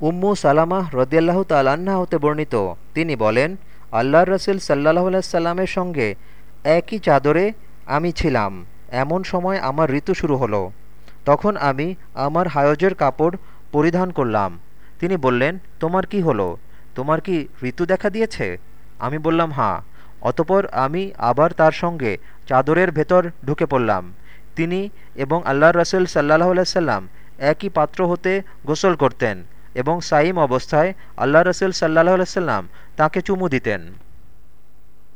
উম্মু সালামাহ রদিয়াল্লাহ তালান্না হতে বর্ণিত। তিনি বলেন আল্লাহ রসুল সাল্লাহ সাল্লামের সঙ্গে একই চাদরে আমি ছিলাম। এমন সময় আমার ঋতু শুরু হলো। তখন আমি আমার হায়জের কাপড় পরিধান করলাম। তিনি বললেন, তোমার কি হলো? তোমার কি ঋতু দেখা দিয়েছে? আমি বললাম হাঁ অতপর আমি আবার তার সঙ্গে চাদরের ভেতর ঢুকে পড়লাম। তিনি এবং আল্লাহ রসুল সাল্লাহ সাল্লাম একই পাত্র হতে গোসল করতেন। এবং সাইম অবস্থায় আল্লাহ রসুল সাল্লাহ সাল্লাম তাঁকে চুমু দিতেন।